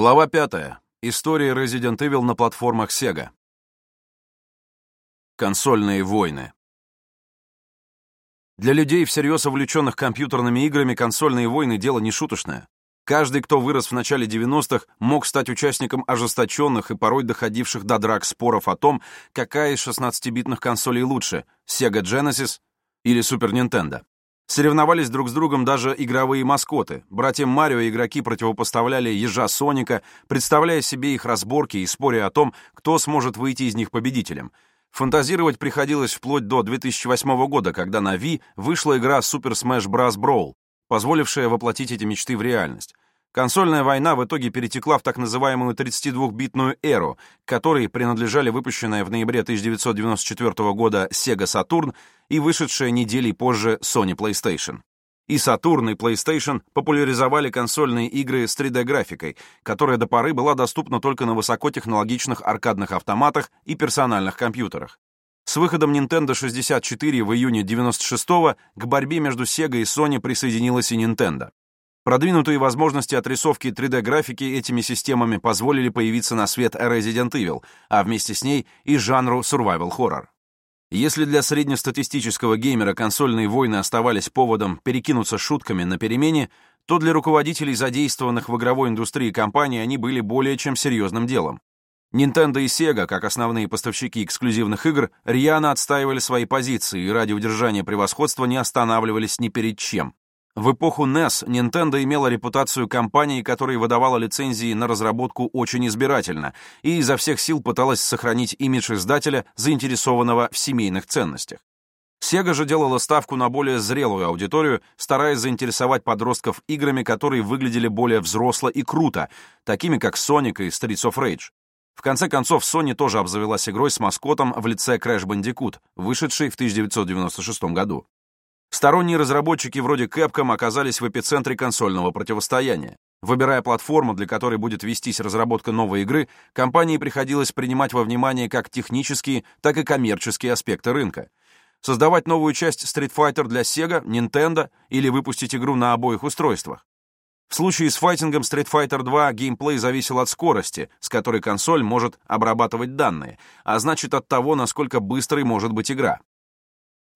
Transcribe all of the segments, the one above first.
Глава 5. История Resident Evil на платформах Sega. Консольные войны. Для людей, всерьез увлеченных компьютерными играми, консольные войны — дело не шуточное. Каждый, кто вырос в начале 90-х, мог стать участником ожесточенных и порой доходивших до драк споров о том, какая из 16-битных консолей лучше — Sega Genesis или Super Nintendo. Соревновались друг с другом даже игровые маскоты. Братьям Марио игроки противопоставляли ежа Соника, представляя себе их разборки и споря о том, кто сможет выйти из них победителем. Фантазировать приходилось вплоть до 2008 года, когда на Wii вышла игра Super Smash Bros. Brawl, позволившая воплотить эти мечты в реальность. Консольная война в итоге перетекла в так называемую 32-битную эру, которой принадлежали выпущенная в ноябре 1994 года Sega Saturn и вышедшая неделей позже Sony PlayStation. И Saturn, и PlayStation популяризовали консольные игры с 3D-графикой, которая до поры была доступна только на высокотехнологичных аркадных автоматах и персональных компьютерах. С выходом Nintendo 64 в июне 96-го к борьбе между Sega и Sony присоединилась и Nintendo. Продвинутые возможности отрисовки 3D-графики этими системами позволили появиться на свет Resident Evil, а вместе с ней и жанру survival horror. Если для среднестатистического геймера консольные войны оставались поводом перекинуться шутками на перемене, то для руководителей задействованных в игровой индустрии компаний они были более чем серьезным делом. Nintendo и Sega, как основные поставщики эксклюзивных игр, рьяно отстаивали свои позиции и ради удержания превосходства не останавливались ни перед чем. В эпоху NES Nintendo имела репутацию компании, которая выдавала лицензии на разработку очень избирательно и изо всех сил пыталась сохранить имидж издателя, заинтересованного в семейных ценностях. Sega же делала ставку на более зрелую аудиторию, стараясь заинтересовать подростков играми, которые выглядели более взросло и круто, такими как Sonic и Streets of Rage. В конце концов, Sony тоже обзавелась игрой с маскотом в лице Crash Bandicoot, вышедшей в 1996 году. Сторонние разработчики вроде Capcom оказались в эпицентре консольного противостояния. Выбирая платформу, для которой будет вестись разработка новой игры, компании приходилось принимать во внимание как технические, так и коммерческие аспекты рынка. Создавать новую часть Street Fighter для Sega, Nintendo или выпустить игру на обоих устройствах. В случае с файтингом Street Fighter 2 геймплей зависел от скорости, с которой консоль может обрабатывать данные, а значит от того, насколько быстрой может быть игра.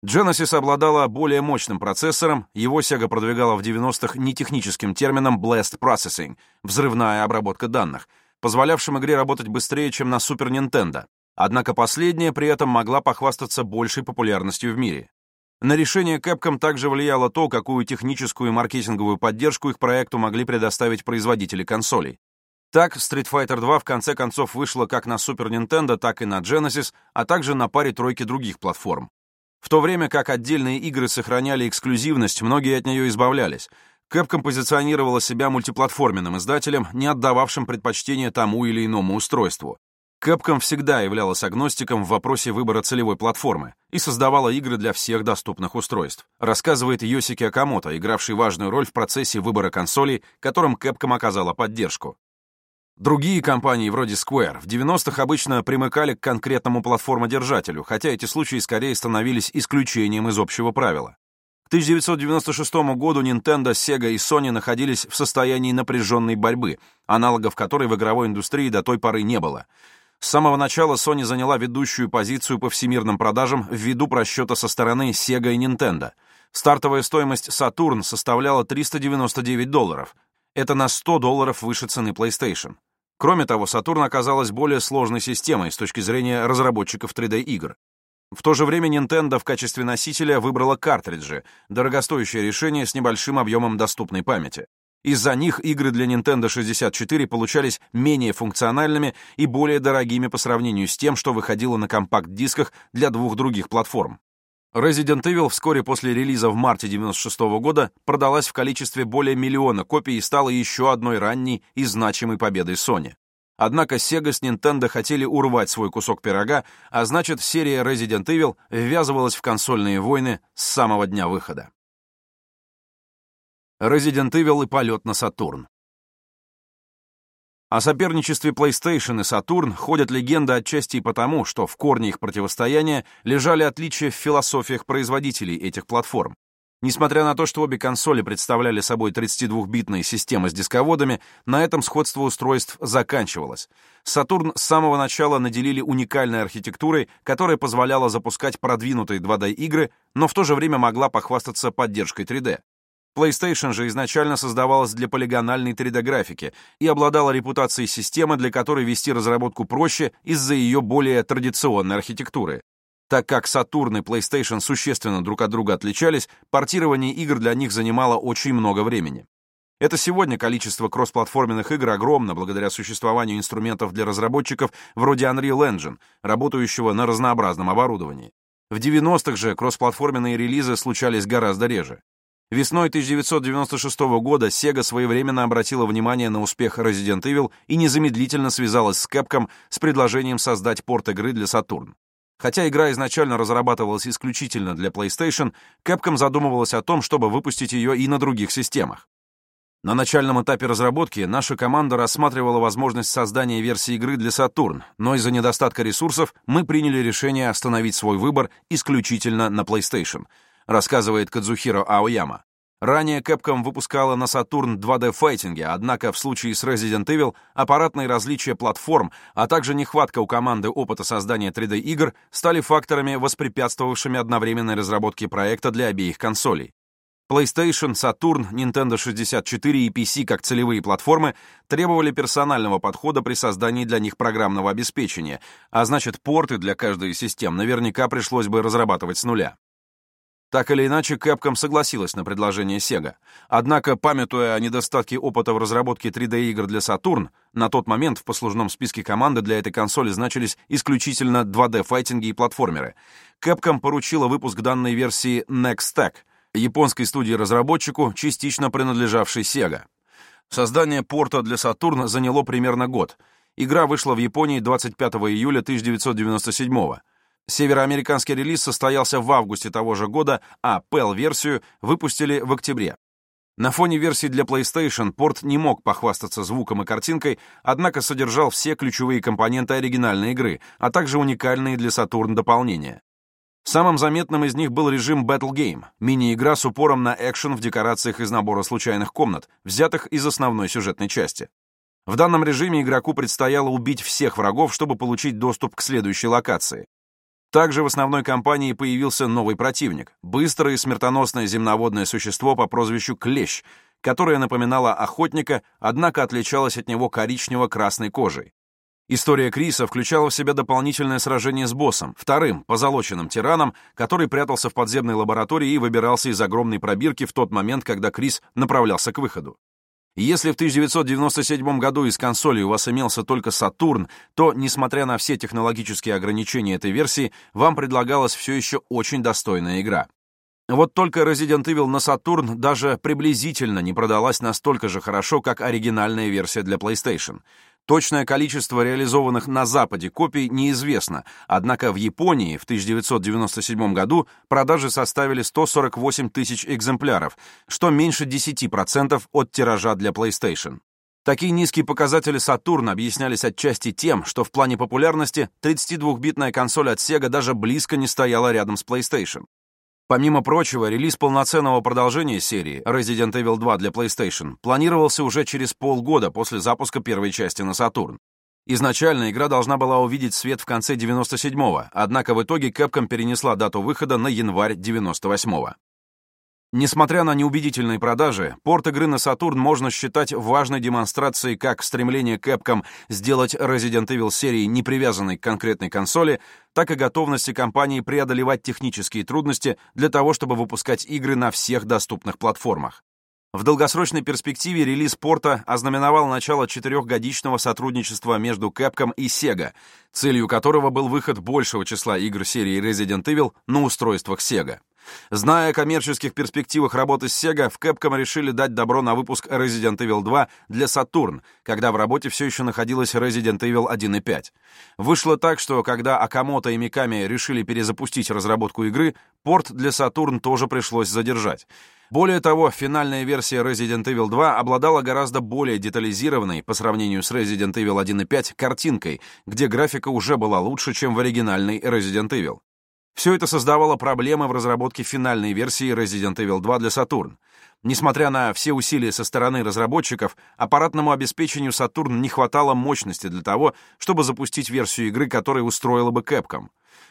Genesis обладала более мощным процессором, его Sega продвигала в 90-х нетехническим термином Blast Processing — взрывная обработка данных, позволявшим игре работать быстрее, чем на Super Nintendo. Однако последняя при этом могла похвастаться большей популярностью в мире. На решение Capcom также влияло то, какую техническую и маркетинговую поддержку их проекту могли предоставить производители консолей. Так, Street Fighter 2 в конце концов вышла как на Super Nintendo, так и на Genesis, а также на паре тройки других платформ. В то время как отдельные игры сохраняли эксклюзивность, многие от нее избавлялись. Capcom позиционировала себя мультиплатформенным издателем, не отдававшим предпочтение тому или иному устройству. Capcom всегда являлась агностиком в вопросе выбора целевой платформы и создавала игры для всех доступных устройств, рассказывает Йосики Акамото, игравший важную роль в процессе выбора консолей, которым Capcom оказала поддержку. Другие компании, вроде Square, в 90-х обычно примыкали к конкретному платформодержателю, хотя эти случаи скорее становились исключением из общего правила. К 1996 году Nintendo, Sega и Sony находились в состоянии напряженной борьбы, аналогов которой в игровой индустрии до той поры не было. С самого начала Sony заняла ведущую позицию по всемирным продажам ввиду просчета со стороны Sega и Nintendo. Стартовая стоимость Saturn составляла 399 долларов, это на 100 долларов выше цены PlayStation. Кроме того, Saturn оказалась более сложной системой с точки зрения разработчиков 3D-игр. В то же время Nintendo в качестве носителя выбрала картриджи, дорогостоящее решение с небольшим объемом доступной памяти. Из-за них игры для Nintendo 64 получались менее функциональными и более дорогими по сравнению с тем, что выходило на компакт-дисках для двух других платформ. Resident Evil вскоре после релиза в марте 96 -го года продалась в количестве более миллиона копий и стала еще одной ранней и значимой победой Sony. Однако Sega с Nintendo хотели урвать свой кусок пирога, а значит, серия Resident Evil ввязывалась в консольные войны с самого дня выхода. Resident Evil и полет на Сатурн. О соперничестве PlayStation и Saturn ходят легенды отчасти и потому, что в корне их противостояния лежали отличия в философиях производителей этих платформ. Несмотря на то, что обе консоли представляли собой 32-битные системы с дисководами, на этом сходство устройств заканчивалось. Сатурн с самого начала наделили уникальной архитектурой, которая позволяла запускать продвинутые 2D-игры, но в то же время могла похвастаться поддержкой 3D. PlayStation же изначально создавалась для полигональной 3D-графики и обладала репутацией системы, для которой вести разработку проще из-за ее более традиционной архитектуры. Так как Saturn и PlayStation существенно друг от друга отличались, портирование игр для них занимало очень много времени. Это сегодня количество кроссплатформенных игр огромно благодаря существованию инструментов для разработчиков вроде Unreal Engine, работающего на разнообразном оборудовании. В 90-х же кроссплатформенные релизы случались гораздо реже. Весной 1996 года Sega своевременно обратила внимание на успех Resident Evil и незамедлительно связалась с Capcom с предложением создать порт игры для Saturn. Хотя игра изначально разрабатывалась исключительно для PlayStation, Capcom задумывалась о том, чтобы выпустить ее и на других системах. На начальном этапе разработки наша команда рассматривала возможность создания версии игры для Saturn, но из-за недостатка ресурсов мы приняли решение остановить свой выбор исключительно на PlayStation, рассказывает Кадзухиро Аояма. Ранее Capcom выпускала на Saturn 2D-файтинги, однако в случае с Resident Evil аппаратные различия платформ, а также нехватка у команды опыта создания 3D-игр стали факторами, воспрепятствовавшими одновременной разработке проекта для обеих консолей. PlayStation, Saturn, Nintendo 64 и PC как целевые платформы требовали персонального подхода при создании для них программного обеспечения, а значит, порты для каждой из систем наверняка пришлось бы разрабатывать с нуля. Так или иначе, Capcom согласилась на предложение Sega. Однако, памятуя о недостатке опыта в разработке 3D-игр для Saturn, на тот момент в послужном списке команды для этой консоли значились исключительно 2D-файтинги и платформеры. Capcom поручила выпуск данной версии Nextech, японской студии-разработчику, частично принадлежавшей Sega. Создание порта для Saturn заняло примерно год. Игра вышла в Японии 25 июля 1997 года. Североамериканский релиз состоялся в августе того же года, а PAL-версию выпустили в октябре. На фоне версии для PlayStation порт не мог похвастаться звуком и картинкой, однако содержал все ключевые компоненты оригинальной игры, а также уникальные для Saturn дополнения. Самым заметным из них был режим Battle Game, мини-игра с упором на экшен в декорациях из набора случайных комнат, взятых из основной сюжетной части. В данном режиме игроку предстояло убить всех врагов, чтобы получить доступ к следующей локации. Также в основной кампании появился новый противник — быстрое и смертоносное земноводное существо по прозвищу Клещ, которое напоминало охотника, однако отличалось от него коричнево-красной кожей. История Криса включала в себя дополнительное сражение с боссом, вторым, позолоченным тираном, который прятался в подземной лаборатории и выбирался из огромной пробирки в тот момент, когда Крис направлялся к выходу. Если в 1997 году из консоли у вас имелся только Saturn, то, несмотря на все технологические ограничения этой версии, вам предлагалась все еще очень достойная игра. Вот только Resident Evil на Saturn даже приблизительно не продалась настолько же хорошо, как оригинальная версия для PlayStation. Точное количество реализованных на Западе копий неизвестно, однако в Японии в 1997 году продажи составили 148 тысяч экземпляров, что меньше 10% от тиража для PlayStation. Такие низкие показатели Saturn объяснялись отчасти тем, что в плане популярности 32-битная консоль от Sega даже близко не стояла рядом с PlayStation. Помимо прочего, релиз полноценного продолжения серии Resident Evil 2 для PlayStation планировался уже через полгода после запуска первой части на Saturn. Изначально игра должна была увидеть свет в конце 97-го, однако в итоге Capcom перенесла дату выхода на январь 98-го. Несмотря на неубедительные продажи, порт игры на Saturn можно считать важной демонстрацией как стремления Capcom сделать Resident Evil серии не привязанной к конкретной консоли, так и готовности компании преодолевать технические трудности для того, чтобы выпускать игры на всех доступных платформах. В долгосрочной перспективе релиз порта ознаменовал начало четырехгодичного сотрудничества между Capcom и Sega, целью которого был выход большего числа игр серии Resident Evil на устройствах Sega. Зная о коммерческих перспективах работы с Sega, в Capcom решили дать добро на выпуск Resident Evil 2 для Saturn, когда в работе все еще находилась Resident Evil 1 и 5. Вышло так, что когда Акамото и Миками решили перезапустить разработку игры, порт для Saturn тоже пришлось задержать. Более того, финальная версия Resident Evil 2 обладала гораздо более детализированной по сравнению с Resident Evil 1 и 5 картинкой, где графика уже была лучше, чем в оригинальной Resident Evil. Все это создавало проблемы в разработке финальной версии Resident Evil 2 для Saturn. Несмотря на все усилия со стороны разработчиков, аппаратному обеспечению Saturn не хватало мощности для того, чтобы запустить версию игры, которая устроила бы Capcom.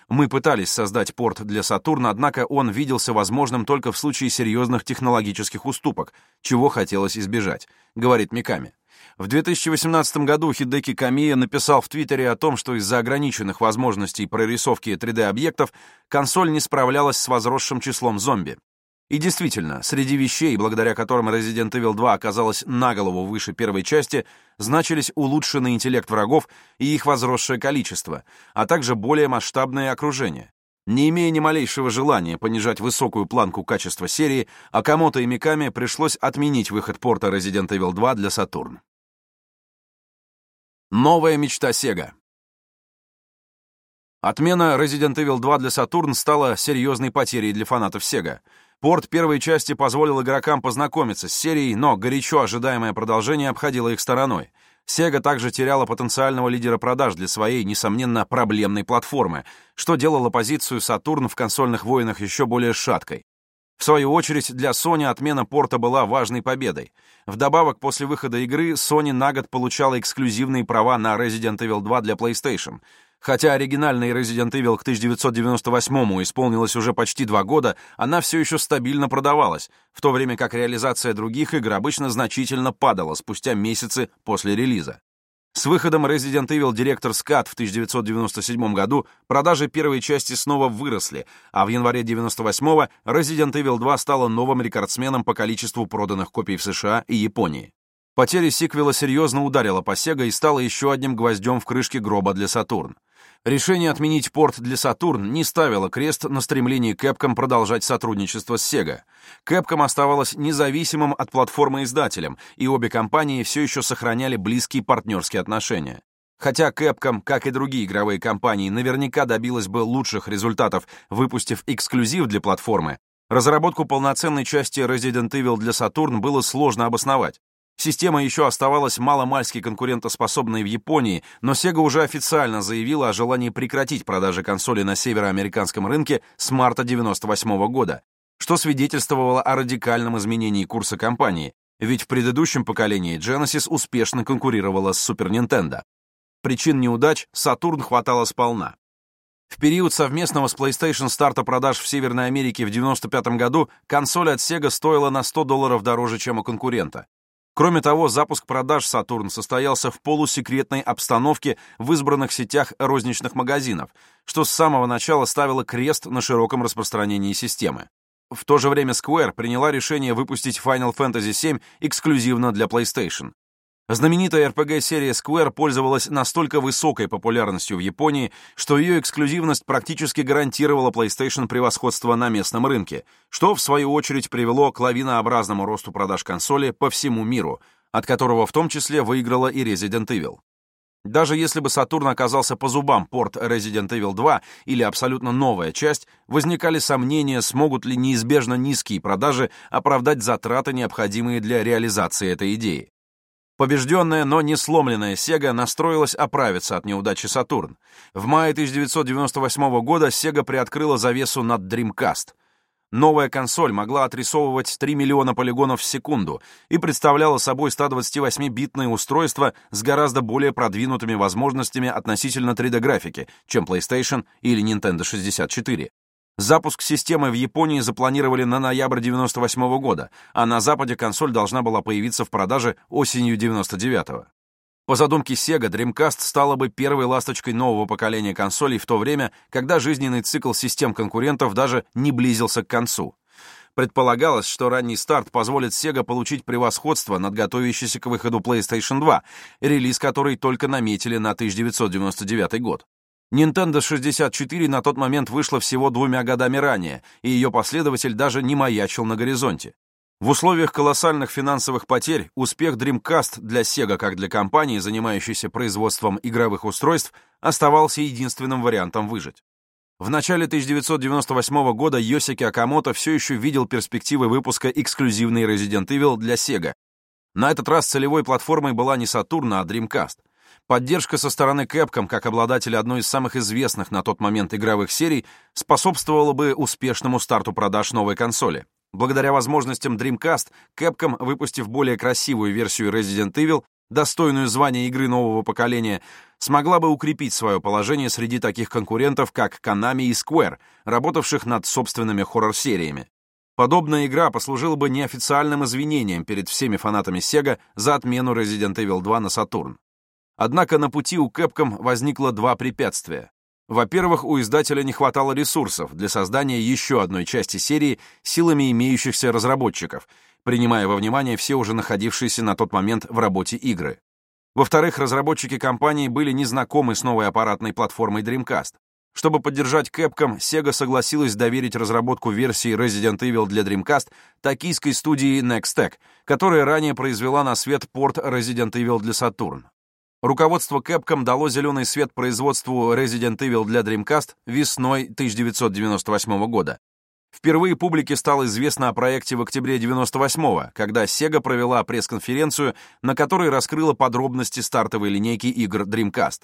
Мы пытались создать порт для Saturn, однако он виделся возможным только в случае серьезных технологических уступок, чего хотелось избежать, говорит Миками. В 2018 году Хидеки Камия написал в Твиттере о том, что из-за ограниченных возможностей прорисовки 3D-объектов консоль не справлялась с возросшим числом зомби. И действительно, среди вещей, благодаря которым Resident Evil 2 оказалась на голову выше первой части, значились улучшенный интеллект врагов и их возросшее количество, а также более масштабное окружение. Не имея ни малейшего желания понижать высокую планку качества серии, Акамото и Миками пришлось отменить выход порта Resident Evil 2 для Saturn. Новая мечта Sega Отмена Resident Evil 2 для Saturn стала серьезной потерей для фанатов Sega — Порт первой части позволил игрокам познакомиться с серией, но горячо ожидаемое продолжение обходило их стороной. Sega также теряла потенциального лидера продаж для своей, несомненно, проблемной платформы, что делало позицию Saturn в консольных войнах еще более шаткой. В свою очередь, для Sony отмена порта была важной победой. Вдобавок, после выхода игры, Sony на год получала эксклюзивные права на Resident Evil 2 для PlayStation — Хотя оригинальный Resident Evil к 1998-му исполнилось уже почти два года, она все еще стабильно продавалась, в то время как реализация других игр обычно значительно падала спустя месяцы после релиза. С выходом Resident Evil Director's Cut в 1997 году продажи первой части снова выросли, а в январе 1998-го Resident Evil 2 стала новым рекордсменом по количеству проданных копий в США и Японии. Потеря сиквела серьезно ударила по Sega и стала еще одним гвоздем в крышке гроба для Saturn. Решение отменить порт для Saturn не ставило крест на стремлении Capcom продолжать сотрудничество с Sega. Capcom оставалась независимым от платформы издателем, и обе компании все еще сохраняли близкие партнерские отношения. Хотя Capcom, как и другие игровые компании, наверняка добилась бы лучших результатов, выпустив эксклюзив для платформы, разработку полноценной части Resident Evil для Saturn было сложно обосновать. Система еще оставалась маломальски конкурентоспособной в Японии, но Sega уже официально заявила о желании прекратить продажи консоли на североамериканском рынке с марта 1998 года, что свидетельствовало о радикальном изменении курса компании, ведь в предыдущем поколении Genesis успешно конкурировала с Super Nintendo. Причин неудач Saturn хватало сполна. В период совместного с PlayStation старта продаж в Северной Америке в 1995 году консоль от Sega стоила на 100 долларов дороже, чем у конкурента. Кроме того, запуск продаж «Сатурн» состоялся в полусекретной обстановке в избранных сетях розничных магазинов, что с самого начала ставило крест на широком распространении системы. В то же время Square приняла решение выпустить Final Fantasy VII эксклюзивно для PlayStation. Знаменитая RPG-серия Square пользовалась настолько высокой популярностью в Японии, что ее эксклюзивность практически гарантировала PlayStation превосходство на местном рынке, что, в свою очередь, привело к лавинообразному росту продаж консоли по всему миру, от которого в том числе выиграла и Resident Evil. Даже если бы Saturn оказался по зубам порт Resident Evil 2 или абсолютно новая часть, возникали сомнения, смогут ли неизбежно низкие продажи оправдать затраты, необходимые для реализации этой идеи. Побежденная, но не сломленная Sega настроилась оправиться от неудачи Saturn. В мае 1998 года Sega приоткрыла завесу над Dreamcast. Новая консоль могла отрисовывать 3 миллиона полигонов в секунду и представляла собой 128-битное устройство с гораздо более продвинутыми возможностями относительно 3D-графики, чем PlayStation или Nintendo 64. Запуск системы в Японии запланировали на ноябрь 98 -го года, а на Западе консоль должна была появиться в продаже осенью 99 -го. По задумке Sega, Dreamcast стала бы первой ласточкой нового поколения консолей в то время, когда жизненный цикл систем конкурентов даже не близился к концу. Предполагалось, что ранний старт позволит Sega получить превосходство над готовящейся к выходу PlayStation 2, релиз которой только наметили на 1999 год. Nintendo 64 на тот момент вышла всего двумя годами ранее, и ее последователь даже не маячил на горизонте. В условиях колоссальных финансовых потерь успех Dreamcast для Sega как для компании, занимающейся производством игровых устройств, оставался единственным вариантом выжить. В начале 1998 года Йосики Акамото все еще видел перспективы выпуска эксклюзивной Resident Evil для Sega. На этот раз целевой платформой была не Saturn, а Dreamcast — Поддержка со стороны Capcom, как обладателя одной из самых известных на тот момент игровых серий, способствовала бы успешному старту продаж новой консоли. Благодаря возможностям Dreamcast, Capcom, выпустив более красивую версию Resident Evil, достойную звания игры нового поколения, смогла бы укрепить свое положение среди таких конкурентов, как Konami и Square, работавших над собственными хоррор-сериями. Подобная игра послужила бы неофициальным извинением перед всеми фанатами Sega за отмену Resident Evil 2 на Saturn. Однако на пути у Capcom возникло два препятствия. Во-первых, у издателя не хватало ресурсов для создания еще одной части серии силами имеющихся разработчиков, принимая во внимание все уже находившиеся на тот момент в работе игры. Во-вторых, разработчики компании были не знакомы с новой аппаратной платформой Dreamcast. Чтобы поддержать Capcom, Sega согласилась доверить разработку версии Resident Evil для Dreamcast токийской студии Nextech, которая ранее произвела на свет порт Resident Evil для Saturn. Руководство Capcom дало зеленый свет производству Resident Evil для Dreamcast весной 1998 года. Впервые публике стало известно о проекте в октябре 98-го, когда Sega провела пресс-конференцию, на которой раскрыла подробности стартовой линейки игр Dreamcast.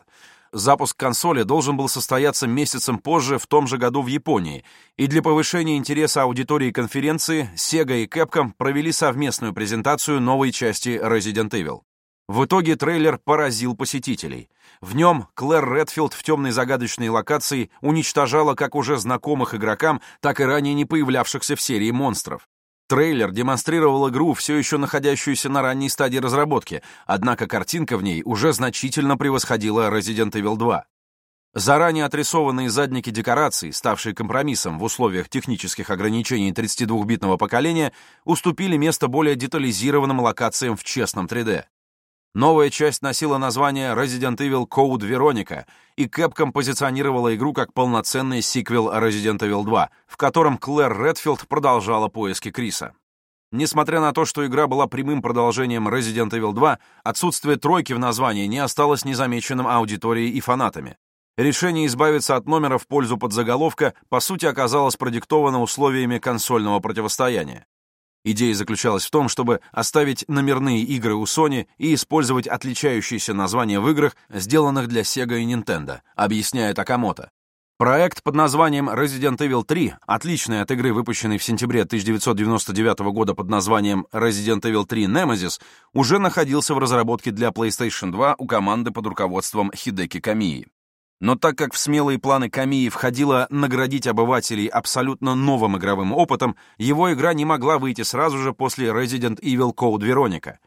Запуск консоли должен был состояться месяцем позже в том же году в Японии, и для повышения интереса аудитории конференции Sega и Capcom провели совместную презентацию новой части Resident Evil. В итоге трейлер поразил посетителей. В нем Клэр Редфилд в темной загадочной локации уничтожала как уже знакомых игрокам, так и ранее не появлявшихся в серии монстров. Трейлер демонстрировал игру, все еще находящуюся на ранней стадии разработки, однако картинка в ней уже значительно превосходила Resident Evil 2. Заранее отрисованные задники декораций, ставшие компромиссом в условиях технических ограничений 32-битного поколения, уступили место более детализированным локациям в честном 3D. Новая часть носила название Resident Evil Code Veronica, и Capcom позиционировала игру как полноценный сиквел Resident Evil 2, в котором Клэр Редфилд продолжала поиски Криса. Несмотря на то, что игра была прямым продолжением Resident Evil 2, отсутствие тройки в названии не осталось незамеченным аудиторией и фанатами. Решение избавиться от номера в пользу подзаголовка по сути оказалось продиктовано условиями консольного противостояния. Идея заключалась в том, чтобы оставить номерные игры у Sony и использовать отличающиеся названия в играх, сделанных для Sega и Nintendo, объясняет Акамото. Проект под названием Resident Evil 3, отличный от игры, выпущенной в сентябре 1999 года под названием Resident Evil 3 Nemesis, уже находился в разработке для PlayStation 2 у команды под руководством Хидеки Камии. Но так как в смелые планы Камии входило наградить обывателей абсолютно новым игровым опытом, его игра не могла выйти сразу же после Resident Evil Code Veronica.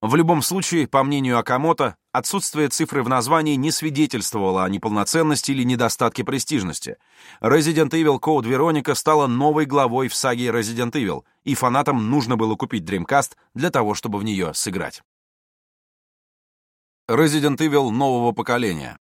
В любом случае, по мнению Акамото, отсутствие цифры в названии не свидетельствовало о неполноценности или недостатке престижности. Resident Evil Code Veronica стала новой главой в саге Resident Evil, и фанатам нужно было купить Dreamcast для того, чтобы в нее сыграть. Resident Evil нового поколения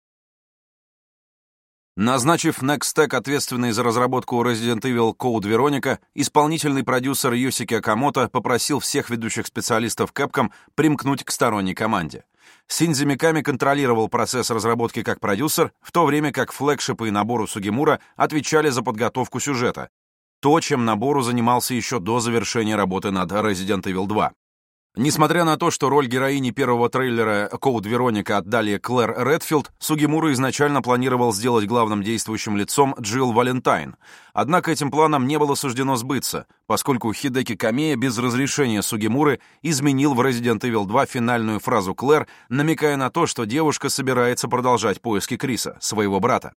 Назначив Nextech ответственной за разработку Resident Evil Code Veronica, исполнительный продюсер Йосики Акамото попросил всех ведущих специалистов Capcom примкнуть к сторонней команде. Синдзи Миками контролировал процесс разработки как продюсер, в то время как флегшипы и набору Сугимура отвечали за подготовку сюжета. То, чем набору занимался еще до завершения работы над Resident Evil 2. Несмотря на то, что роль героини первого трейлера «Коуд Вероника» отдали Клэр Редфилд, Сугимура изначально планировал сделать главным действующим лицом Джилл Валентайн. Однако этим планом не было суждено сбыться, поскольку Хидеки Камея без разрешения Сугимуры изменил в Resident Evil 2 финальную фразу Клэр, намекая на то, что девушка собирается продолжать поиски Криса, своего брата.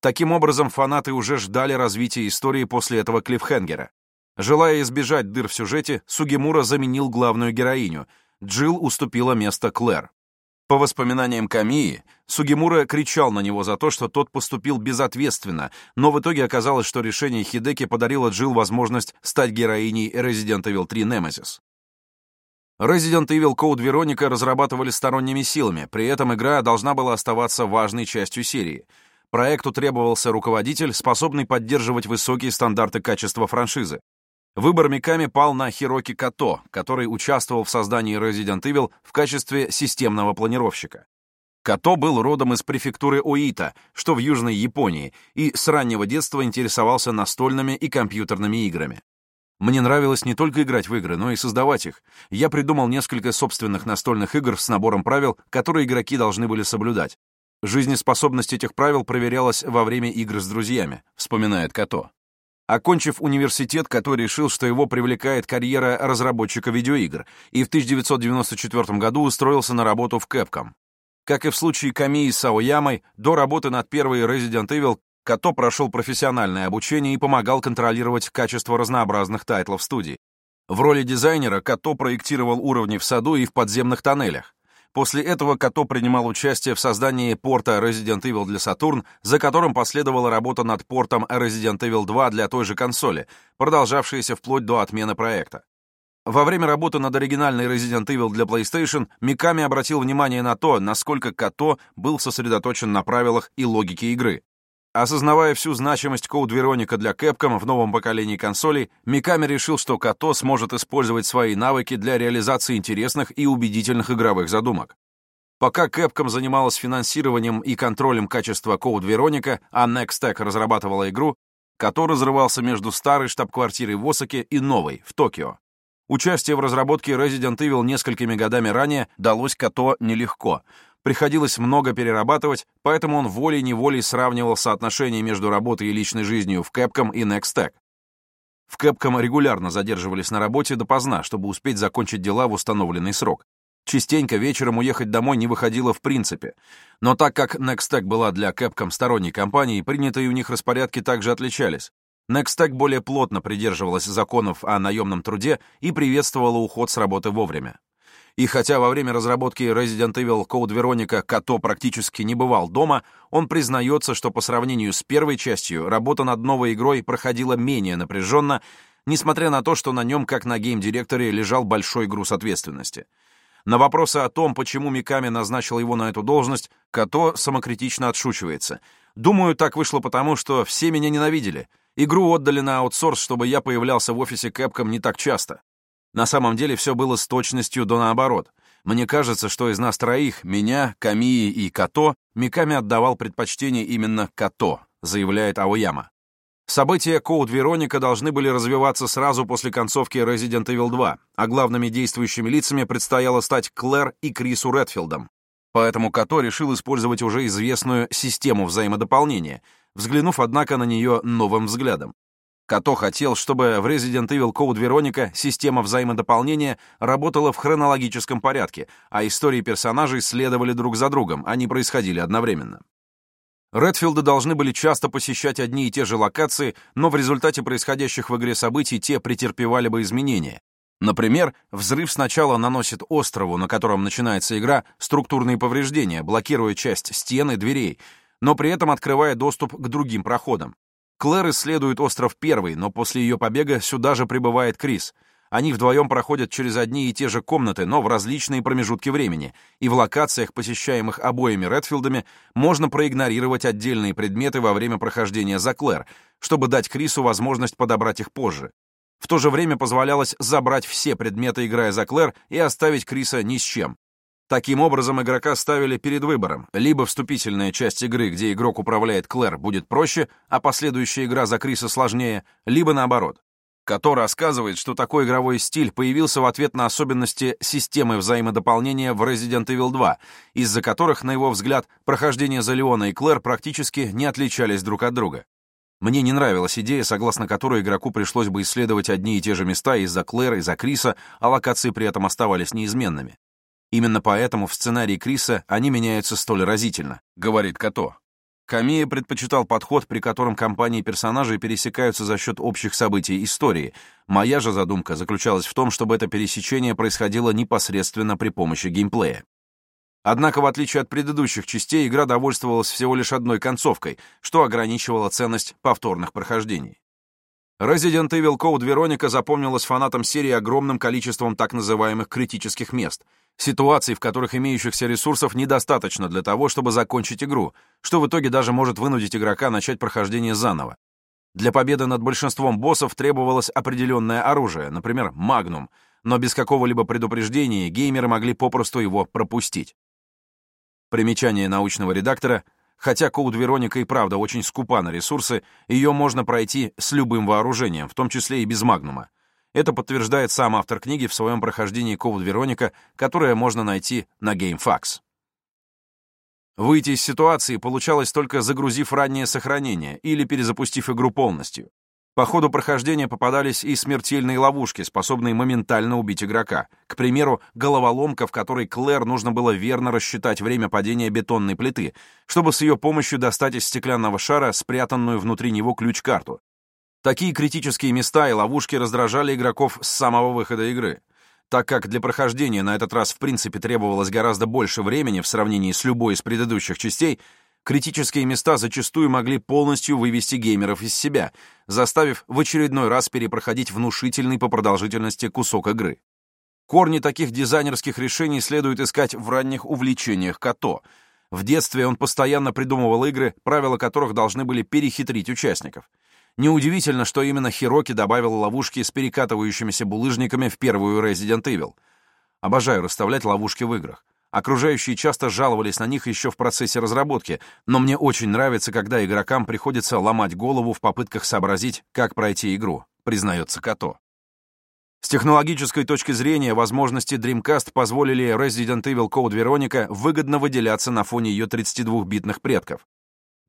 Таким образом, фанаты уже ждали развития истории после этого клиффхенгера. Желая избежать дыр в сюжете, Сугимура заменил главную героиню. Джилл уступила место Клэр. По воспоминаниям Камии, Сугимура кричал на него за то, что тот поступил безответственно, но в итоге оказалось, что решение Хидеки подарило Джилл возможность стать героиней Resident Evil 3 Nemesis. Resident Evil Code Veronica разрабатывали сторонними силами, при этом игра должна была оставаться важной частью серии. Проекту требовался руководитель, способный поддерживать высокие стандарты качества франшизы. Выбор Миками пал на Хироки Като, который участвовал в создании Resident Evil в качестве системного планировщика. Като был родом из префектуры Оита, что в Южной Японии, и с раннего детства интересовался настольными и компьютерными играми. Мне нравилось не только играть в игры, но и создавать их. Я придумал несколько собственных настольных игр с набором правил, которые игроки должны были соблюдать. Жизнеспособность этих правил проверялась во время игр с друзьями, вспоминает Като. Окончив университет, Като решил, что его привлекает карьера разработчика видеоигр, и в 1994 году устроился на работу в Capcom. Как и в случае Камии с до работы над первой Resident Evil Като прошел профессиональное обучение и помогал контролировать качество разнообразных тайтлов студии. В роли дизайнера Като проектировал уровни в саду и в подземных тоннелях. После этого Като принимал участие в создании порта Resident Evil для Saturn, за которым последовала работа над портом Resident Evil 2 для той же консоли, продолжавшаяся вплоть до отмены проекта. Во время работы над оригинальной Resident Evil для PlayStation Миками обратил внимание на то, насколько Като был сосредоточен на правилах и логике игры. Осознавая всю значимость Code Veronica для Capcom в новом поколении консолей, Миками решил, что Като сможет использовать свои навыки для реализации интересных и убедительных игровых задумок. Пока Capcom занималась финансированием и контролем качества Code Veronica, а Nextech разрабатывала игру, Като разрывался между старой штаб-квартирой в Осаке и новой, в Токио. Участие в разработке Resident Evil несколькими годами ранее далось Като нелегко — приходилось много перерабатывать, поэтому он волей-неволей сравнивал соотношение между работой и личной жизнью в Capcom и Nextech. В Capcom регулярно задерживались на работе допоздна, чтобы успеть закончить дела в установленный срок. Частенько вечером уехать домой не выходило в принципе. Но так как Nextech была для Capcom сторонней компанией, принятые у них распорядки также отличались. Nextech более плотно придерживалась законов о наемном труде и приветствовала уход с работы вовремя. И хотя во время разработки Resident Evil Code Veronica Като практически не бывал дома, он признается, что по сравнению с первой частью работа над новой игрой проходила менее напряженно, несмотря на то, что на нем, как на гейм-директоре, лежал большой груз ответственности. На вопросы о том, почему Миками назначил его на эту должность, Като самокритично отшучивается. «Думаю, так вышло потому, что все меня ненавидели. Игру отдали на аутсорс, чтобы я появлялся в офисе Capcom не так часто. На самом деле все было с точностью до наоборот. Мне кажется, что из нас троих, меня, Камии и Като, Миками отдавал предпочтение именно Като, заявляет Аояма. События Code Veronica должны были развиваться сразу после концовки Resident Evil 2, а главными действующими лицами предстояло стать Клэр и Крису Редфилдом. Поэтому Като решил использовать уже известную систему взаимодополнения, взглянув, однако, на нее новым взглядом. Като хотел, чтобы в Resident Evil Code Veronica система взаимодополнения работала в хронологическом порядке, а истории персонажей следовали друг за другом, они происходили одновременно. Редфилды должны были часто посещать одни и те же локации, но в результате происходящих в игре событий те претерпевали бы изменения. Например, взрыв сначала наносит острову, на котором начинается игра, структурные повреждения, блокируя часть стены, дверей, но при этом открывая доступ к другим проходам. Клэр исследует остров первый, но после ее побега сюда же прибывает Крис. Они вдвоем проходят через одни и те же комнаты, но в различные промежутки времени, и в локациях, посещаемых обоими Редфилдами, можно проигнорировать отдельные предметы во время прохождения за Клэр, чтобы дать Крису возможность подобрать их позже. В то же время позволялось забрать все предметы, играя за Клэр, и оставить Криса ни с чем. Таким образом, игрока ставили перед выбором. Либо вступительная часть игры, где игрок управляет Клэр, будет проще, а последующая игра за Криса сложнее, либо наоборот. Като рассказывает, что такой игровой стиль появился в ответ на особенности системы взаимодополнения в Resident Evil 2, из-за которых, на его взгляд, прохождение за Леона и Клэр практически не отличались друг от друга. Мне не нравилась идея, согласно которой игроку пришлось бы исследовать одни и те же места из-за Клэр и за Криса, а локации при этом оставались неизменными. Именно поэтому в сценарии Криса они меняются столь разительно, говорит Като. Камия предпочитал подход, при котором компании персонажей пересекаются за счет общих событий истории. Моя же задумка заключалась в том, чтобы это пересечение происходило непосредственно при помощи геймплея. Однако, в отличие от предыдущих частей, игра довольствовалась всего лишь одной концовкой, что ограничивало ценность повторных прохождений. Resident Evil Code Veronica запомнилась фанатам серии огромным количеством так называемых критических мест — Ситуаций, в которых имеющихся ресурсов недостаточно для того, чтобы закончить игру, что в итоге даже может вынудить игрока начать прохождение заново. Для победы над большинством боссов требовалось определенное оружие, например, магнум, но без какого-либо предупреждения геймеры могли попросту его пропустить. Примечание научного редактора Хотя Code Veronica и правда очень скупа на ресурсы, ее можно пройти с любым вооружением, в том числе и без магнума. Это подтверждает сам автор книги в своем прохождении Code Veronica, которое можно найти на GameFAQs. Выйти из ситуации получалось только загрузив раннее сохранение или перезапустив игру полностью. По ходу прохождения попадались и смертельные ловушки, способные моментально убить игрока. К примеру, головоломка, в которой Клэр нужно было верно рассчитать время падения бетонной плиты, чтобы с ее помощью достать из стеклянного шара спрятанную внутри него ключ-карту. Такие критические места и ловушки раздражали игроков с самого выхода игры. Так как для прохождения на этот раз в принципе требовалось гораздо больше времени в сравнении с любой из предыдущих частей, критические места зачастую могли полностью вывести геймеров из себя, заставив в очередной раз перепроходить внушительный по продолжительности кусок игры. Корни таких дизайнерских решений следует искать в ранних увлечениях Като. В детстве он постоянно придумывал игры, правила которых должны были перехитрить участников. Неудивительно, что именно Хироки добавил ловушки с перекатывающимися булыжниками в первую Resident Evil. Обожаю расставлять ловушки в играх. Окружающие часто жаловались на них еще в процессе разработки, но мне очень нравится, когда игрокам приходится ломать голову в попытках сообразить, как пройти игру, признается Като. С технологической точки зрения, возможности Dreamcast позволили Resident Evil Code Veronica выгодно выделяться на фоне ее 32-битных предков.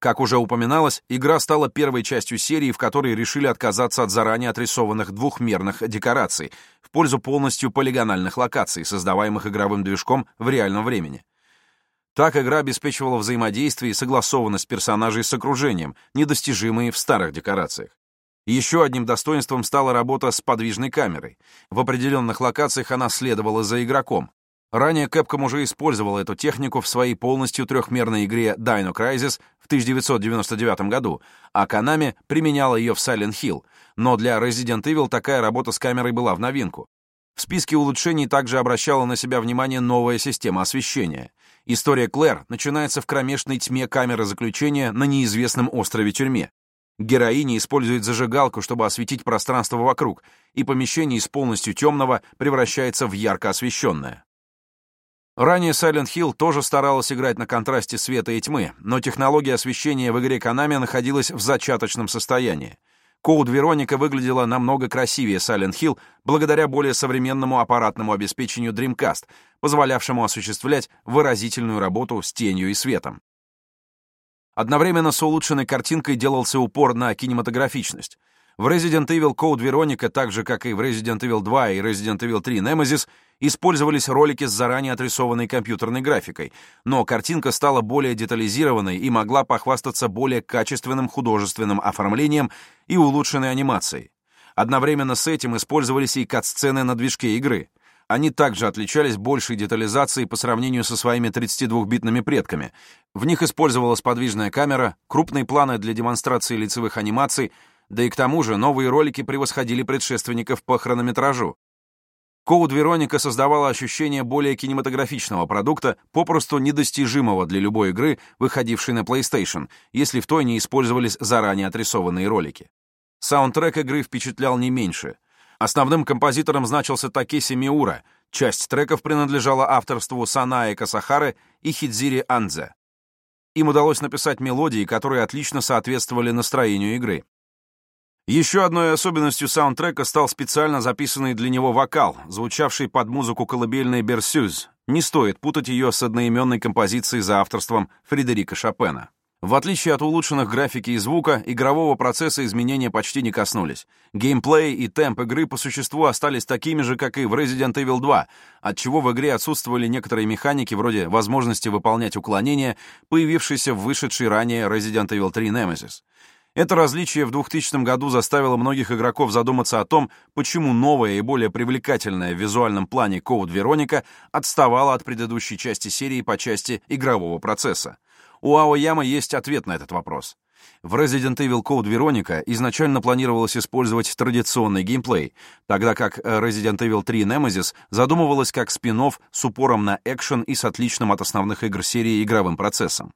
Как уже упоминалось, игра стала первой частью серии, в которой решили отказаться от заранее отрисованных двухмерных декораций в пользу полностью полигональных локаций, создаваемых игровым движком в реальном времени. Так игра обеспечивала взаимодействие и согласованность персонажей с окружением, недостижимые в старых декорациях. Еще одним достоинством стала работа с подвижной камерой. В определенных локациях она следовала за игроком, Ранее Capcom уже использовал эту технику в своей полностью трехмерной игре Dino Crisis в 1999 году, а Konami применяла ее в Silent Hill, но для Resident Evil такая работа с камерой была в новинку. В списке улучшений также обращала на себя внимание новая система освещения. История Клэр начинается в кромешной тьме камеры заключения на неизвестном острове-тюрьме. Героиня использует зажигалку, чтобы осветить пространство вокруг, и помещение из полностью темного превращается в ярко освещенное. Ранее Silent Hill тоже старалась играть на контрасте света и тьмы, но технология освещения в игре Konami находилась в зачаточном состоянии. Code Veronica выглядела намного красивее Silent Hill благодаря более современному аппаратному обеспечению Dreamcast, позволявшему осуществлять выразительную работу с тенью и светом. Одновременно с улучшенной картинкой делался упор на кинематографичность. В Resident Evil Code Veronica, так же как и в Resident Evil 2 и Resident Evil 3 Nemesis, использовались ролики с заранее отрисованной компьютерной графикой, но картинка стала более детализированной и могла похвастаться более качественным художественным оформлением и улучшенной анимацией. Одновременно с этим использовались и кат-сцены на движке игры. Они также отличались большей детализацией по сравнению со своими 32-битными предками. В них использовалась подвижная камера, крупные планы для демонстрации лицевых анимаций, да и к тому же новые ролики превосходили предшественников по хронометражу. Code Veronica создавала ощущение более кинематографичного продукта, попросту недостижимого для любой игры, выходившей на PlayStation, если в той не использовались заранее отрисованные ролики. Саундтрек игры впечатлял не меньше. Основным композитором значился Такеси Миура, часть треков принадлежала авторству Санаи Касахары и Хидзири Анзе. Им удалось написать мелодии, которые отлично соответствовали настроению игры. Еще одной особенностью саундтрека стал специально записанный для него вокал, звучавший под музыку колыбельной «Берсюз». Не стоит путать ее с одноименной композицией за авторством Фредерика Шопена. В отличие от улучшенных графики и звука, игрового процесса изменения почти не коснулись. Геймплей и темп игры по существу остались такими же, как и в Resident Evil 2, отчего в игре отсутствовали некоторые механики вроде возможности выполнять уклонения, появившиеся в вышедшей ранее Resident Evil 3 Nemesis. Это различие в 2000 году заставило многих игроков задуматься о том, почему новая и более привлекательная в визуальном плане Code Veronica отставала от предыдущей части серии по части игрового процесса. У Аояма есть ответ на этот вопрос. В Resident Evil Code Veronica изначально планировалось использовать традиционный геймплей, тогда как Resident Evil 3 Nemesis задумывалась как спин с упором на экшен и с отличным от основных игр серии игровым процессом.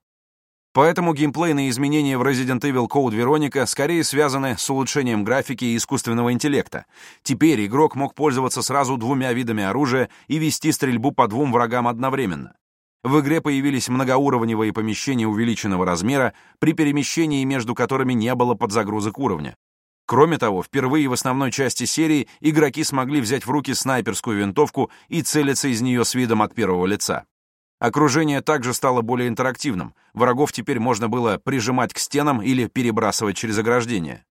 Поэтому геймплейные изменения в Resident Evil Code Veronica скорее связаны с улучшением графики и искусственного интеллекта. Теперь игрок мог пользоваться сразу двумя видами оружия и вести стрельбу по двум врагам одновременно. В игре появились многоуровневые помещения увеличенного размера, при перемещении между которыми не было подзагрузок уровня. Кроме того, впервые в основной части серии игроки смогли взять в руки снайперскую винтовку и целиться из нее с видом от первого лица. Окружение также стало более интерактивным. Врагов теперь можно было прижимать к стенам или перебрасывать через ограждение.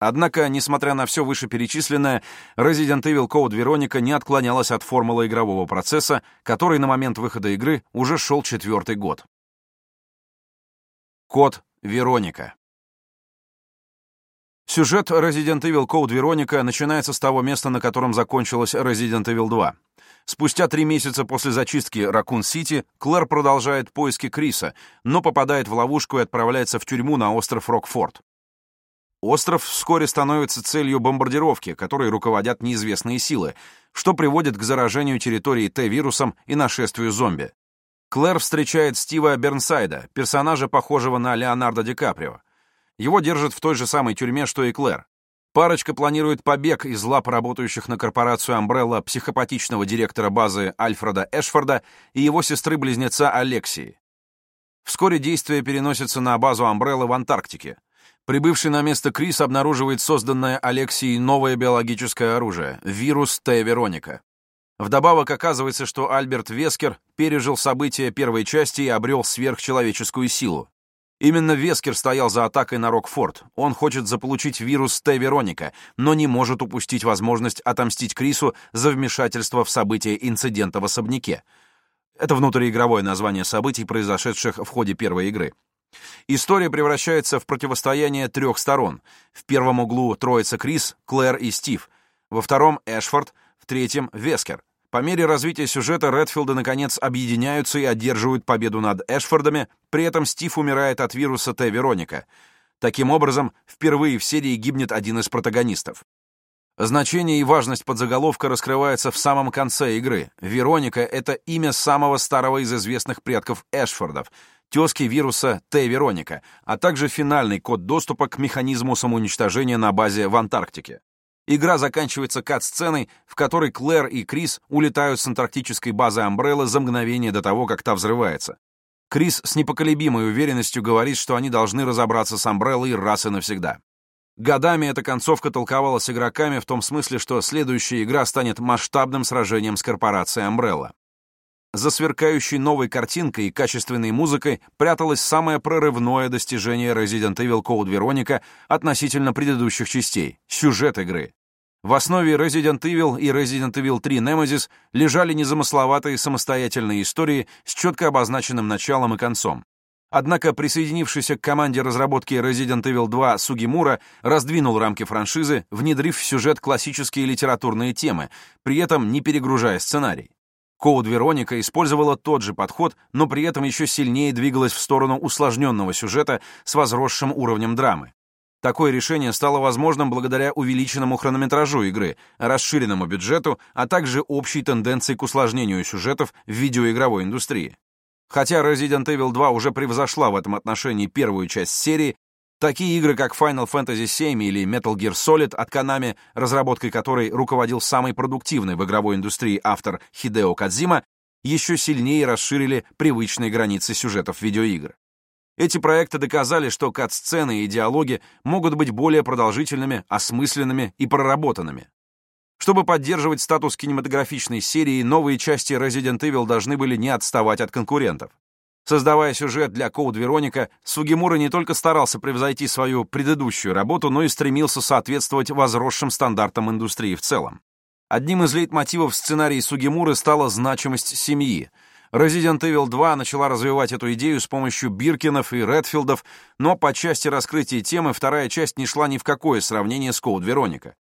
Однако, несмотря на все вышеперечисленное, Resident Evil Code Veronica не отклонялась от формулы игрового процесса, который на момент выхода игры уже шел четвертый год. Код Вероника Сюжет Resident Evil Code Veronica начинается с того места, на котором закончилась Resident Evil 2. Спустя три месяца после зачистки Ракун-Сити, Клэр продолжает поиски Криса, но попадает в ловушку и отправляется в тюрьму на остров Рокфорд. Остров вскоре становится целью бомбардировки, которой руководят неизвестные силы, что приводит к заражению территории Т-вирусом и нашествию зомби. Клэр встречает Стива Бернсайда, персонажа, похожего на Леонардо Ди Каприо. Его держат в той же самой тюрьме, что и Клэр. Парочка планирует побег из лап работающих на корпорацию Umbrella психопатичного директора базы Альфреда Эшфорда и его сестры-близнеца Алексии. Вскоре действие переносится на базу Umbrella в Антарктике. Прибывший на место Крис обнаруживает созданное Алексией новое биологическое оружие — вирус Т-Вероника. Вдобавок оказывается, что Альберт Вескер пережил события первой части и обрел сверхчеловеческую силу. Именно Вескер стоял за атакой на Рокфорд. Он хочет заполучить вирус Т-Вероника, но не может упустить возможность отомстить Крису за вмешательство в события инцидента в особняке. Это внутриигровое название событий, произошедших в ходе первой игры. История превращается в противостояние трех сторон. В первом углу троица Крис, Клэр и Стив. Во втором — Эшфорд, в третьем — Вескер. По мере развития сюжета Редфилды наконец объединяются и одерживают победу над Эшфордами, при этом Стив умирает от вируса Т-Вероника. Таким образом, впервые в серии гибнет один из протагонистов. Значение и важность подзаголовка раскрывается в самом конце игры. Вероника — это имя самого старого из известных предков Эшфордов, тезки вируса Т-Вероника, а также финальный код доступа к механизму самоуничтожения на базе в Антарктике. Игра заканчивается кат-сценой, в которой Клэр и Крис улетают с антарктической базы Umbrella за мгновение до того, как та взрывается. Крис с непоколебимой уверенностью говорит, что они должны разобраться с Umbrella раз и навсегда. Годами эта концовка толковалась игроками в том смысле, что следующая игра станет масштабным сражением с корпорацией Umbrella. За сверкающей новой картинкой и качественной музыкой пряталось самое прорывное достижение Resident Evil Code Veronica относительно предыдущих частей — сюжет игры. В основе Resident Evil и Resident Evil 3 Nemesis лежали незамысловатые самостоятельные истории с четко обозначенным началом и концом. Однако присоединившийся к команде разработки Resident Evil 2 Сугимура раздвинул рамки франшизы, внедрив в сюжет классические литературные темы, при этом не перегружая сценарий. Коуд Вероника использовала тот же подход, но при этом еще сильнее двигалась в сторону усложненного сюжета с возросшим уровнем драмы. Такое решение стало возможным благодаря увеличенному хронометражу игры, расширенному бюджету, а также общей тенденции к усложнению сюжетов в видеоигровой индустрии. Хотя Resident Evil 2 уже превзошла в этом отношении первую часть серии, Такие игры, как Final Fantasy VII или Metal Gear Solid от Konami, разработкой которой руководил самый продуктивный в игровой индустрии автор Хидео Кадзима, еще сильнее расширили привычные границы сюжетов видеоигр. Эти проекты доказали, что кат-сцены и диалоги могут быть более продолжительными, осмысленными и проработанными. Чтобы поддерживать статус кинематографичной серии, новые части Resident Evil должны были не отставать от конкурентов. Создавая сюжет для Code Veronica, Сугимура не только старался превзойти свою предыдущую работу, но и стремился соответствовать возросшим стандартам индустрии в целом. Одним из лейтмотивов сценария Сугимуры стала значимость семьи. Resident Evil 2 начала развивать эту идею с помощью Биркинов и Редфилдов, но по части раскрытия темы вторая часть не шла ни в какое сравнение с Code Veronica.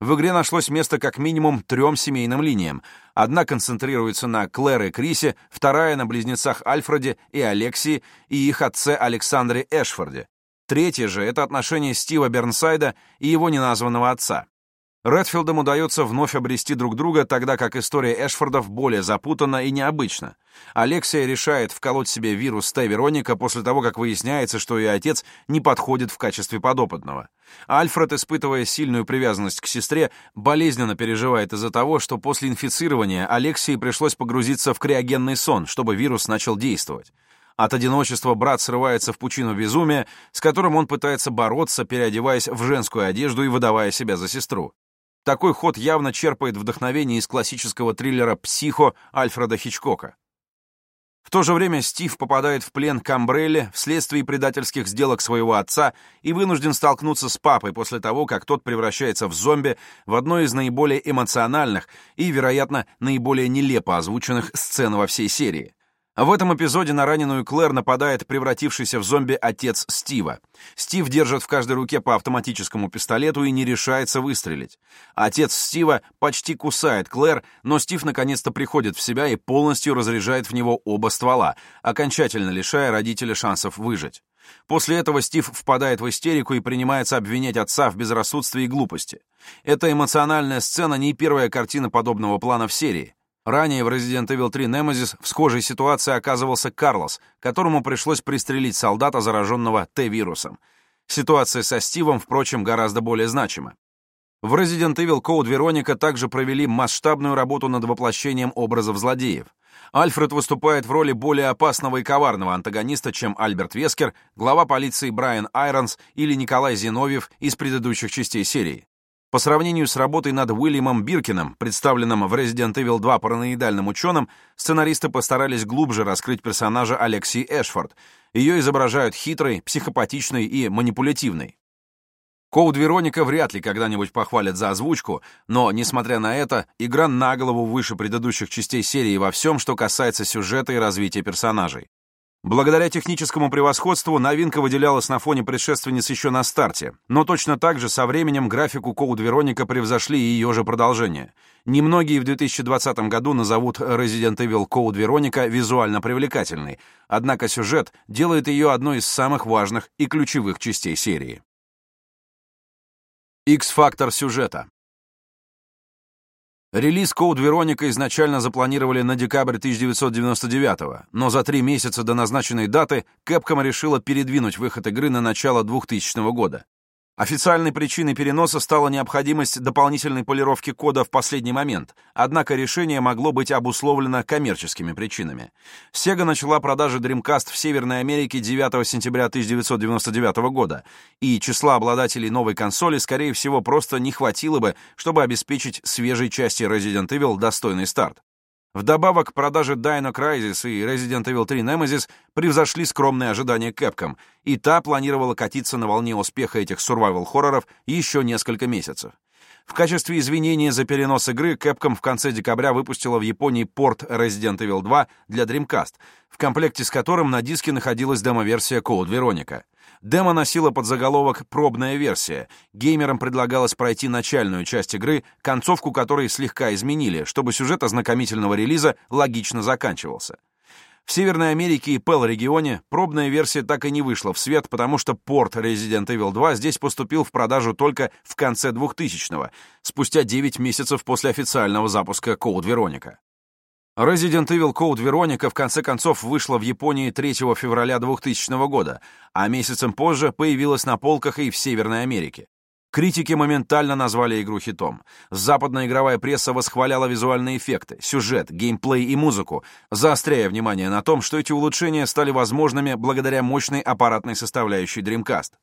В игре нашлось место как минимум трем семейным линиям. Одна концентрируется на Клэр и Крисе, вторая — на близнецах Альфреде и Алексии и их отце Александре Эшфорде. Третья же — это отношение Стива Бернсайда и его неназванного отца. Редфилдам удается вновь обрести друг друга, тогда как история Эшфордов более запутана и необычна. Алексия решает вколоть себе вирус Т-Вероника после того, как выясняется, что ее отец не подходит в качестве подопытного. Альфред, испытывая сильную привязанность к сестре, болезненно переживает из-за того, что после инфицирования Алексии пришлось погрузиться в криогенный сон, чтобы вирус начал действовать. От одиночества брат срывается в пучину безумия, с которым он пытается бороться, переодеваясь в женскую одежду и выдавая себя за сестру. Такой ход явно черпает вдохновение из классического триллера «Психо» Альфреда Хичкока. В то же время Стив попадает в плен к Амбрелле вследствие предательских сделок своего отца и вынужден столкнуться с папой после того, как тот превращается в зомби в одной из наиболее эмоциональных и, вероятно, наиболее нелепо озвученных сцен во всей серии. В этом эпизоде на раненую Клэр нападает превратившийся в зомби отец Стива. Стив держит в каждой руке по автоматическому пистолету и не решается выстрелить. Отец Стива почти кусает Клэр, но Стив наконец-то приходит в себя и полностью разряжает в него оба ствола, окончательно лишая родителя шансов выжить. После этого Стив впадает в истерику и принимается обвинять отца в безрассудстве и глупости. Эта эмоциональная сцена не первая картина подобного плана в серии. Ранее в Resident Evil 3 Nemesis в схожей ситуации оказывался Карлос, которому пришлось пристрелить солдата, зараженного Т-вирусом. Ситуация со Стивом, впрочем, гораздо более значима. В Resident Evil Code Veronica также провели масштабную работу над воплощением образов злодеев. Альфред выступает в роли более опасного и коварного антагониста, чем Альберт Вескер, глава полиции Брайан Айронс или Николай Зиновьев из предыдущих частей серии. По сравнению с работой над Уильямом Биркином, представленным в Resident Evil 2 параноидальным ученым, сценаристы постарались глубже раскрыть персонажа Алексии Эшфорд. Ее изображают хитрой, психопатичной и манипулятивной. Коуд Вероника вряд ли когда-нибудь похвалят за озвучку, но, несмотря на это, игра на голову выше предыдущих частей серии во всем, что касается сюжета и развития персонажей. Благодаря техническому превосходству новинка выделялась на фоне предшественниц еще на старте, но точно так же со временем графику Code Veronica превзошли и ее же продолжение. Немногие в 2020 году назовут Resident Evil Code Veronica визуально привлекательной, однако сюжет делает ее одной из самых важных и ключевых частей серии. X-фактор сюжета Релиз Code Veronica изначально запланировали на декабрь 1999 но за три месяца до назначенной даты Capcom решила передвинуть выход игры на начало 2000 года. Официальной причиной переноса стала необходимость дополнительной полировки кода в последний момент, однако решение могло быть обусловлено коммерческими причинами. Sega начала продажи Dreamcast в Северной Америке 9 сентября 1999 года, и числа обладателей новой консоли, скорее всего, просто не хватило бы, чтобы обеспечить свежей части Resident Evil достойный старт. Вдобавок, продажи Dino Crisis и Resident Evil 3 Nemesis превзошли скромные ожидания Capcom, и та планировала катиться на волне успеха этих survival-хорроров еще несколько месяцев. В качестве извинения за перенос игры Capcom в конце декабря выпустила в Японии порт Resident Evil 2 для Dreamcast, в комплекте с которым на диске находилась демо-версия Code Veronica. Демо носила под заголовок «Пробная версия». Геймерам предлагалось пройти начальную часть игры, концовку которой слегка изменили, чтобы сюжет ознакомительного релиза логично заканчивался. В Северной Америке и PAL-регионе пробная версия так и не вышла в свет, потому что порт Resident Evil 2 здесь поступил в продажу только в конце 2000-го, спустя 9 месяцев после официального запуска Code Veronica. Resident Evil Code Veronica в конце концов вышла в Японии 3 февраля 2000 года, а месяцем позже появилась на полках и в Северной Америке. Критики моментально назвали игру хитом. Западная игровая пресса восхваляла визуальные эффекты, сюжет, геймплей и музыку, заостряя внимание на том, что эти улучшения стали возможными благодаря мощной аппаратной составляющей Dreamcast.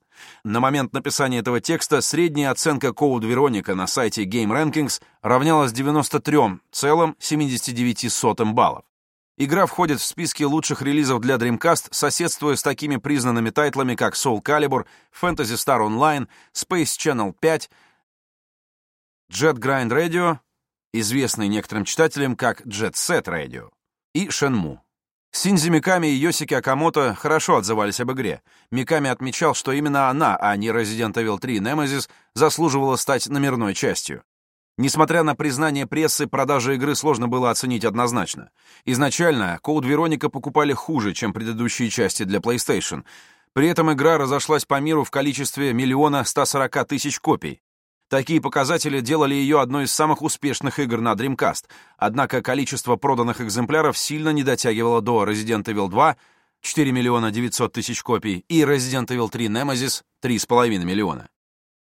На момент написания этого текста средняя оценка Code Veronica на сайте Game Rankings равнялась 93,79 баллов. Игра входит в списки лучших релизов для Dreamcast, соседствуя с такими признанными тайтлами, как Soul Calibur, Phantasy Star Online, Space Channel 5, Jet Grind Radio, известный некоторым читателям как Jet Set Radio, и Shenmue. Синзи Миками и Йосики Акамото хорошо отзывались об игре. Миками отмечал, что именно она, а не Resident Evil 3 Nemesis, заслуживала стать номерной частью. Несмотря на признание прессы, продажи игры сложно было оценить однозначно. Изначально Code Veronica покупали хуже, чем предыдущие части для PlayStation. При этом игра разошлась по миру в количестве миллиона 140 тысяч копий. Такие показатели делали ее одной из самых успешных игр на Dreamcast, однако количество проданных экземпляров сильно не дотягивало до Resident Evil 2 4 миллиона 900 тысяч копий и Resident Evil 3 Nemesis 3,5 миллиона.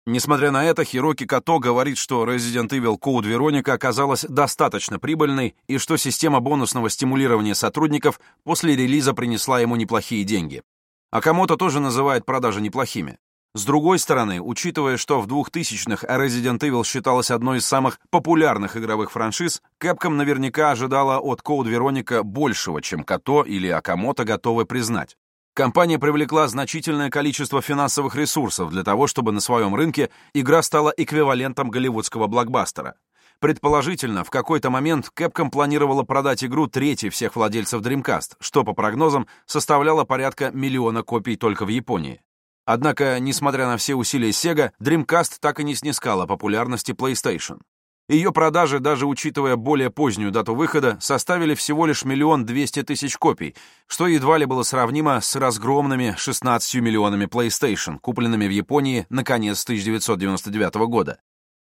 Несмотря на это, Хироки Като говорит, что Resident Evil Code Veronica оказалась достаточно прибыльной и что система бонусного стимулирования сотрудников после релиза принесла ему неплохие деньги. Акамото тоже называет продажи неплохими. С другой стороны, учитывая, что в 2000-х Resident Evil считалась одной из самых популярных игровых франшиз, Capcom наверняка ожидала от Code Veronica большего, чем Като или Акамото готовы признать. Компания привлекла значительное количество финансовых ресурсов для того, чтобы на своем рынке игра стала эквивалентом голливудского блокбастера. Предположительно, в какой-то момент Capcom планировала продать игру трети всех владельцев Dreamcast, что, по прогнозам, составляло порядка миллиона копий только в Японии. Однако, несмотря на все усилия Sega, Dreamcast так и не снискала популярности PlayStation. Ее продажи, даже учитывая более позднюю дату выхода, составили всего лишь миллион двести тысяч копий, что едва ли было сравнимо с разгромными 16 миллионами PlayStation, купленными в Японии на конец 1999 года.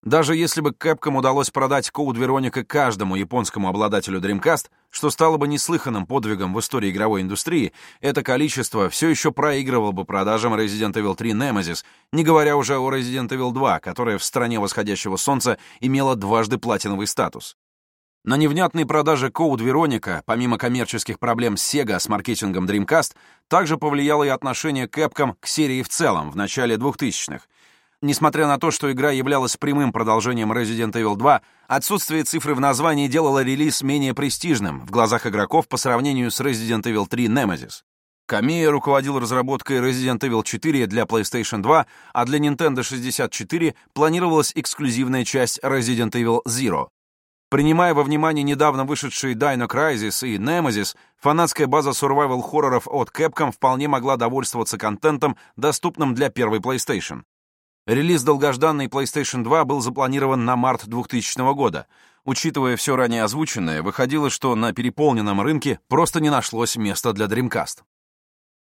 Даже если бы Capcom удалось продать Code Veronica каждому японскому обладателю Dreamcast, что стало бы неслыханным подвигом в истории игровой индустрии, это количество все еще проигрывало бы продажам Resident Evil 3 Nemesis, не говоря уже о Resident Evil 2, которая в стране восходящего солнца имела дважды платиновый статус. На невнятные продажи Code Veronica, помимо коммерческих проблем Sega с маркетингом Dreamcast, также повлияло и отношение Capcom к серии в целом в начале 2000-х, Несмотря на то, что игра являлась прямым продолжением Resident Evil 2, отсутствие цифры в названии делало релиз менее престижным в глазах игроков по сравнению с Resident Evil 3 Nemesis. Камия руководил разработкой Resident Evil 4 для PlayStation 2, а для Nintendo 64 планировалась эксклюзивная часть Resident Evil Zero. Принимая во внимание недавно вышедшие Dino Crisis и Nemesis, фанатская база survival-хорроров от Capcom вполне могла довольствоваться контентом, доступным для первой PlayStation. Релиз долгожданной PlayStation 2 был запланирован на март 2000 года. Учитывая все ранее озвученное, выходило, что на переполненном рынке просто не нашлось места для Dreamcast.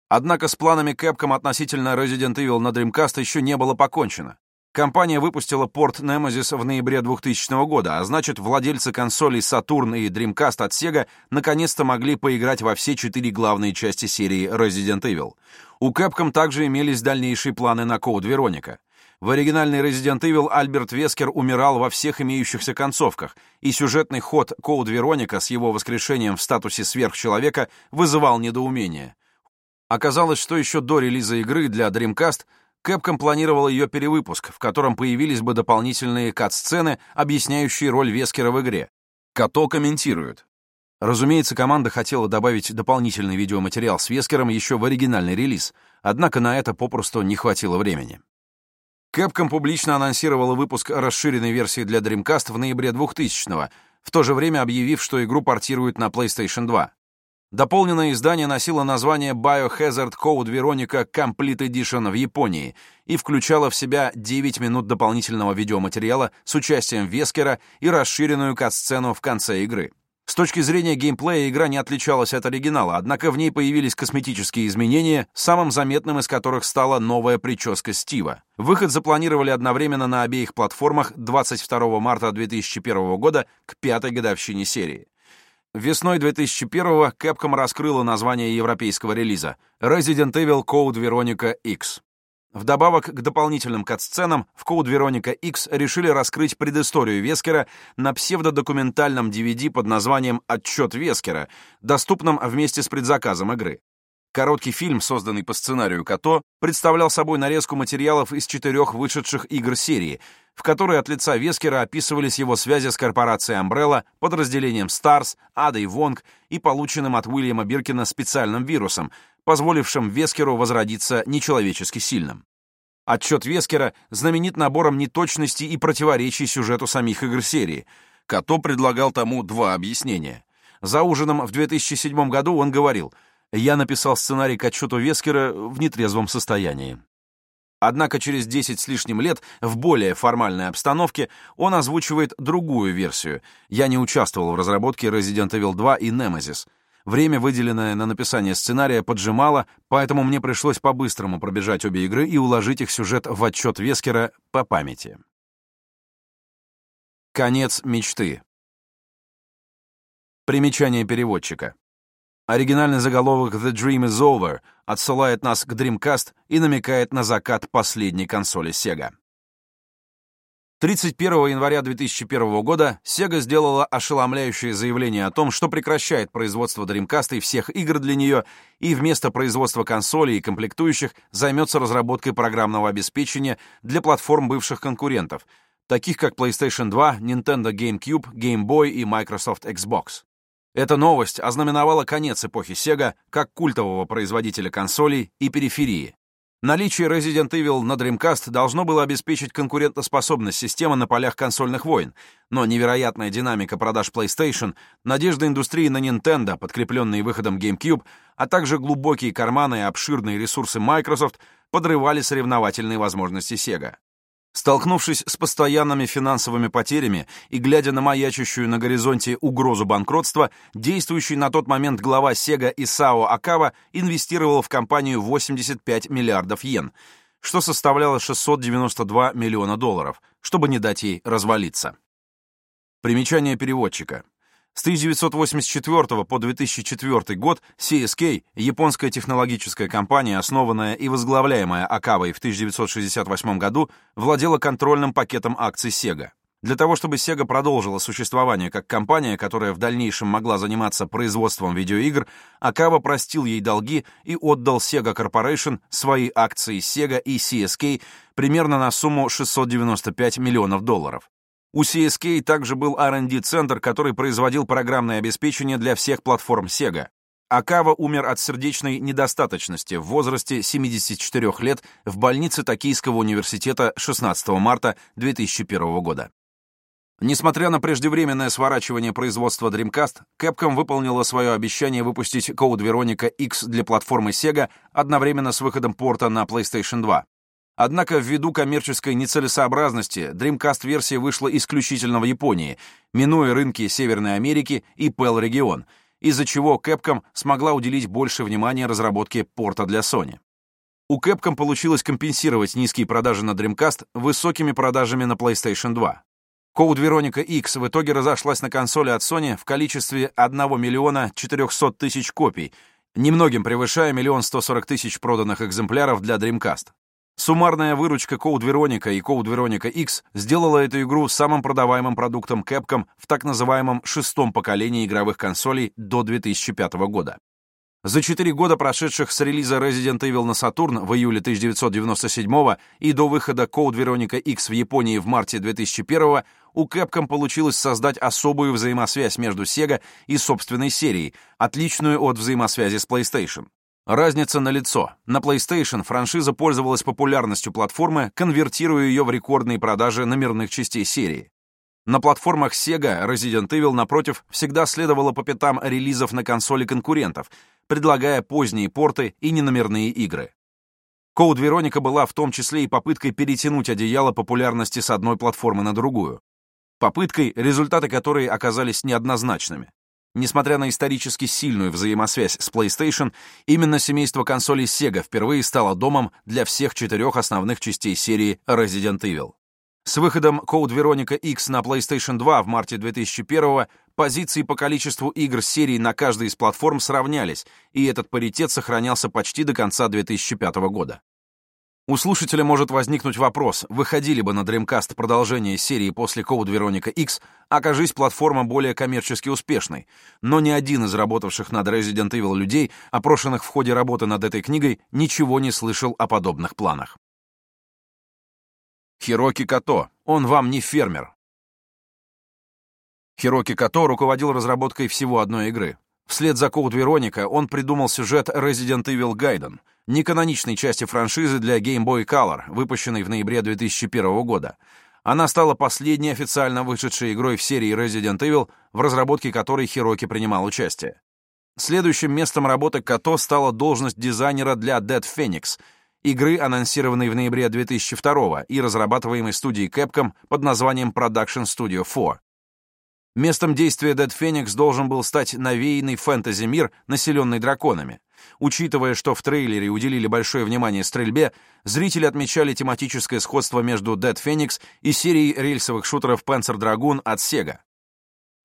Однако с планами Capcom относительно Resident Evil на Dreamcast еще не было покончено. Компания выпустила порт Nemesis в ноябре 2000 года, а значит, владельцы консолей Saturn и Dreamcast от Sega наконец-то могли поиграть во все четыре главные части серии Resident Evil. У Capcom также имелись дальнейшие планы на Code Veronica — в оригинальной Resident Evil Альберт Вескер умирал во всех имеющихся концовках, и сюжетный ход Коуд Вероника с его воскрешением в статусе сверхчеловека вызывал недоумение. Оказалось, что еще до релиза игры для Dreamcast Capcom планировал ее перевыпуск, в котором появились бы дополнительные кат-сцены, объясняющие роль Вескера в игре. Като комментирует. Разумеется, команда хотела добавить дополнительный видеоматериал с Вескером еще в оригинальный релиз, однако на это попросту не хватило времени. Capcom публично анонсировала выпуск расширенной версии для Dreamcast в ноябре 2000-го, в то же время объявив, что игру портируют на PlayStation 2. Дополненное издание носило название Biohazard Code Veronica Complete Edition в Японии и включало в себя 9 минут дополнительного видеоматериала с участием Вескера и расширенную кат-сцену в конце игры. С точки зрения геймплея игра не отличалась от оригинала, однако в ней появились косметические изменения, самым заметным из которых стала новая прическа Стива. Выход запланировали одновременно на обеих платформах 22 марта 2001 года к пятой годовщине серии. Весной 2001-го Capcom раскрыла название европейского релиза Resident Evil Code Veronica X. Вдобавок к дополнительным кат-сценам, в Code Veronica X решили раскрыть предысторию Вескера на псевдодокументальном DVD под названием «Отчет Вескера», доступном вместе с предзаказом игры. Короткий фильм, созданный по сценарию Като, представлял собой нарезку материалов из четырех вышедших игр серии, в которой от лица Вескера описывались его связи с корпорацией Umbrella, подразделением Stars, Адой Вонг и полученным от Уильяма Биркина специальным вирусом, позволившим Вескеру возродиться нечеловечески сильным. Отчет Вескера знаменит набором неточностей и противоречий сюжету самих игр серии. Като предлагал тому два объяснения. За ужином в 2007 году он говорил «Я написал сценарий к отчету Вескера в нетрезвом состоянии». Однако через 10 с лишним лет, в более формальной обстановке, он озвучивает другую версию. «Я не участвовал в разработке Resident Evil 2 и Nemesis». Время, выделенное на написание сценария, поджимало, поэтому мне пришлось по-быстрому пробежать обе игры и уложить их сюжет в отчет Вескера по памяти. Конец мечты. Примечание переводчика. Оригинальный заголовок «The Dream is Over» отсылает нас к Dreamcast и намекает на закат последней консоли Sega. 31 января 2001 года Sega сделала ошеломляющее заявление о том, что прекращает производство Dreamcast и всех игр для нее, и вместо производства консолей и комплектующих займется разработкой программного обеспечения для платформ бывших конкурентов, таких как PlayStation 2, Nintendo GameCube, Game Boy и Microsoft Xbox. Эта новость ознаменовала конец эпохи Sega как культового производителя консолей и периферии. Наличие Resident Evil на Dreamcast должно было обеспечить конкурентоспособность системы на полях консольных войн, но невероятная динамика продаж PlayStation, надежда индустрии на Nintendo, подкрепленные выходом GameCube, а также глубокие карманы и обширные ресурсы Microsoft подрывали соревновательные возможности Sega. Столкнувшись с постоянными финансовыми потерями и глядя на маячущую на горизонте угрозу банкротства, действующий на тот момент глава Sega Исао Акава инвестировал в компанию 85 миллиардов йен, что составляло 692 миллиона долларов, чтобы не дать ей развалиться. Примечание переводчика. С 1984 по 2004 год CSK, японская технологическая компания, основанная и возглавляемая Акавой в 1968 году, владела контрольным пакетом акций Sega. Для того, чтобы Sega продолжила существование как компания, которая в дальнейшем могла заниматься производством видеоигр, Акава простил ей долги и отдал Sega Corporation свои акции Sega и CSK примерно на сумму 695 миллионов долларов. У CSK также был R&D-центр, который производил программное обеспечение для всех платформ Sega. Акава умер от сердечной недостаточности в возрасте 74 лет в больнице Токийского университета 16 марта 2001 года. Несмотря на преждевременное сворачивание производства Dreamcast, Capcom выполнила свое обещание выпустить Code Veronica X для платформы Sega одновременно с выходом порта на PlayStation 2. Однако ввиду коммерческой нецелесообразности Dreamcast-версия вышла исключительно в Японии, минуя рынки Северной Америки и PAL-регион, из-за чего Capcom смогла уделить больше внимания разработке порта для Sony. У Capcom получилось компенсировать низкие продажи на Dreamcast высокими продажами на PlayStation 2. Code Veronica X в итоге разошлась на консоли от Sony в количестве 1 миллиона 400 тысяч копий, немногим превышая миллион 140 тысяч проданных экземпляров для Dreamcast. Суммарная выручка Code Veronica и Code Veronica X сделала эту игру самым продаваемым продуктом Capcom в так называемом шестом поколении игровых консолей до 2005 года. За четыре года, прошедших с релиза Resident Evil на Saturn в июле 1997 и до выхода Code Veronica X в Японии в марте 2001 у Capcom получилось создать особую взаимосвязь между Sega и собственной серией, отличную от взаимосвязи с PlayStation. Разница налицо. На PlayStation франшиза пользовалась популярностью платформы, конвертируя ее в рекордные продажи номерных частей серии. На платформах Sega Resident Evil, напротив, всегда следовала по пятам релизов на консоли конкурентов, предлагая поздние порты и неномерные игры. Code Veronica была в том числе и попыткой перетянуть одеяло популярности с одной платформы на другую. Попыткой, результаты которой оказались неоднозначными. Несмотря на исторически сильную взаимосвязь с PlayStation, именно семейство консолей Sega впервые стало домом для всех четырех основных частей серии Resident Evil. С выходом Code Veronica X на PlayStation 2 в марте 2001 позиции по количеству игр серии на каждой из платформ сравнялись, и этот паритет сохранялся почти до конца 2005 года. У слушателя может возникнуть вопрос, выходили бы на Dreamcast продолжение серии после Code Veronica X, окажись платформа более коммерчески успешной, но ни один из работавших над Resident Evil людей, опрошенных в ходе работы над этой книгой, ничего не слышал о подобных планах. Хироки Като, он вам не фермер. Хироки Като руководил разработкой всего одной игры. Вслед за Code Veronica он придумал сюжет Resident Evil Gaiden — неканоничной части франшизы для Game Boy Color, выпущенной в ноябре 2001 года. Она стала последней официально вышедшей игрой в серии Resident Evil, в разработке которой Хироки принимал участие. Следующим местом работы Като стала должность дизайнера для Dead Phoenix, игры, анонсированной в ноябре 2002 и разрабатываемой студией Capcom под названием Production Studio 4. Местом действия Dead Phoenix должен был стать навеянный фэнтези-мир, населенный драконами. Учитывая, что в трейлере уделили большое внимание стрельбе, зрители отмечали тематическое сходство между Dead Phoenix и серией рельсовых шутеров Panzer Dragoon от Sega.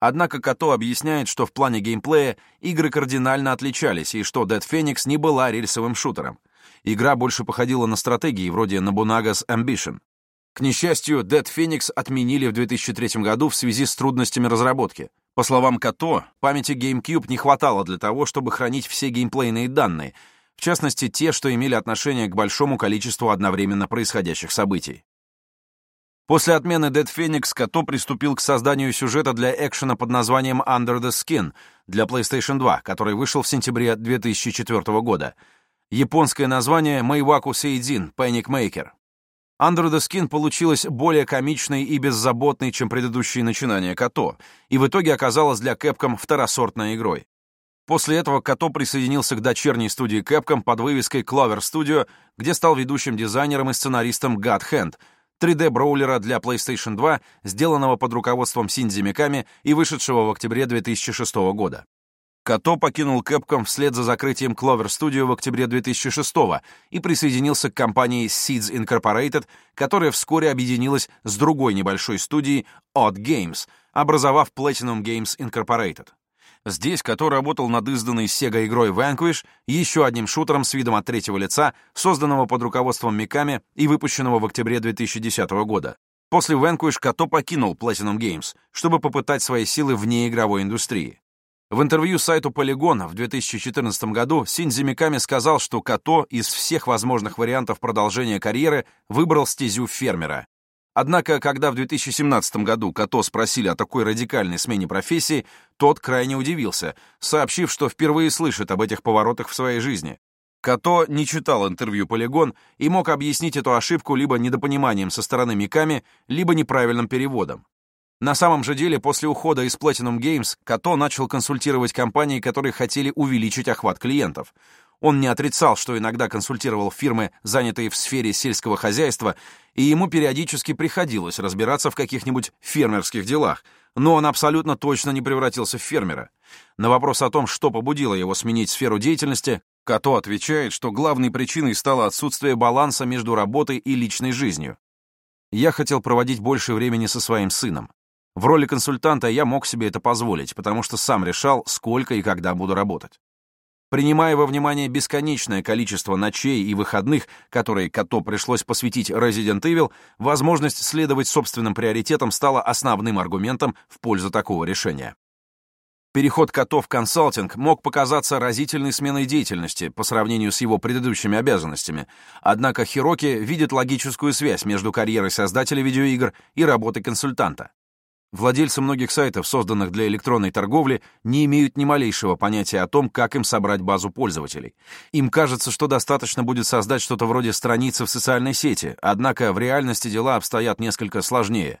Однако Като объясняет, что в плане геймплея игры кардинально отличались и что Dead Phoenix не была рельсовым шутером. Игра больше походила на стратегии вроде Nobunaga's Ambition. К несчастью, Dead Phoenix отменили в 2003 году в связи с трудностями разработки. По словам Като, памяти GameCube не хватало для того, чтобы хранить все геймплейные данные, в частности, те, что имели отношение к большому количеству одновременно происходящих событий. После отмены Dead Phoenix Като приступил к созданию сюжета для экшена под названием Under the Skin для PlayStation 2, который вышел в сентябре 2004 года. Японское название Мэйваку Сейдзин Panic Maker. Under the Skin получилась более комичной и беззаботной, чем предыдущие начинания Като, и в итоге оказалась для Capcom второсортной игрой. После этого Като присоединился к дочерней студии Capcom под вывеской Clover Studio, где стал ведущим дизайнером и сценаристом God Hand — 3D-броулера для PlayStation 2, сделанного под руководством Синдзи Миками и вышедшего в октябре 2006 года. Като покинул Capcom вслед за закрытием Clover Studio в октябре 2006 и присоединился к компании Seeds Incorporated, которая вскоре объединилась с другой небольшой студией Odd Games, образовав Platinum Games Incorporated. Здесь Като работал над изданной Sega игрой Vanquish, еще одним шутером с видом от третьего лица, созданного под руководством Миками и выпущенного в октябре 2010 года. После Vanquish Като покинул Platinum Games, чтобы попытать свои силы вне игровой индустрии. В интервью сайту Polygon в 2014 году Синзи Миками сказал, что Като из всех возможных вариантов продолжения карьеры выбрал стезю фермера. Однако, когда в 2017 году Като спросили о такой радикальной смене профессии, тот крайне удивился, сообщив, что впервые слышит об этих поворотах в своей жизни. Като не читал интервью «Полигон» и мог объяснить эту ошибку либо недопониманием со стороны Миками, либо неправильным переводом. На самом же деле, после ухода из Platinum Games, Като начал консультировать компании, которые хотели увеличить охват клиентов. Он не отрицал, что иногда консультировал фирмы, занятые в сфере сельского хозяйства, и ему периодически приходилось разбираться в каких-нибудь фермерских делах, но он абсолютно точно не превратился в фермера. На вопрос о том, что побудило его сменить сферу деятельности, Като отвечает, что главной причиной стало отсутствие баланса между работой и личной жизнью. «Я хотел проводить больше времени со своим сыном. В роли консультанта я мог себе это позволить, потому что сам решал, сколько и когда буду работать. Принимая во внимание бесконечное количество ночей и выходных, которые Като пришлось посвятить Resident Evil, возможность следовать собственным приоритетам стала основным аргументом в пользу такого решения. Переход Като в консалтинг мог показаться разительной сменой деятельности по сравнению с его предыдущими обязанностями, однако Хироки видит логическую связь между карьерой создателя видеоигр и работой консультанта. Владельцы многих сайтов, созданных для электронной торговли, не имеют ни малейшего понятия о том, как им собрать базу пользователей. Им кажется, что достаточно будет создать что-то вроде страницы в социальной сети, однако в реальности дела обстоят несколько сложнее.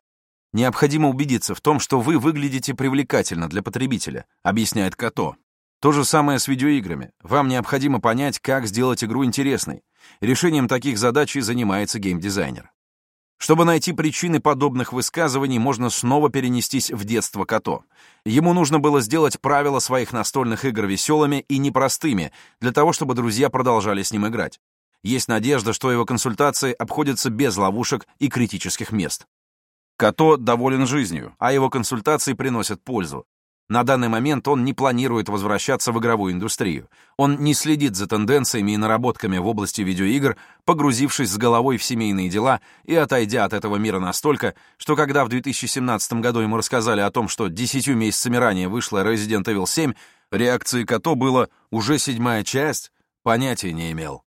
Необходимо убедиться в том, что вы выглядите привлекательно для потребителя, объясняет Като. То же самое с видеоиграми. Вам необходимо понять, как сделать игру интересной. Решением таких задач и занимается геймдизайнер. Чтобы найти причины подобных высказываний, можно снова перенестись в детство Като. Ему нужно было сделать правила своих настольных игр веселыми и непростыми, для того, чтобы друзья продолжали с ним играть. Есть надежда, что его консультации обходятся без ловушек и критических мест. Като доволен жизнью, а его консультации приносят пользу. На данный момент он не планирует возвращаться в игровую индустрию. Он не следит за тенденциями и наработками в области видеоигр, погрузившись с головой в семейные дела и отойдя от этого мира настолько, что когда в 2017 году ему рассказали о том, что десятью месяцами ранее вышла Resident Evil 7, реакцией Като было «уже седьмая часть», понятия не имел.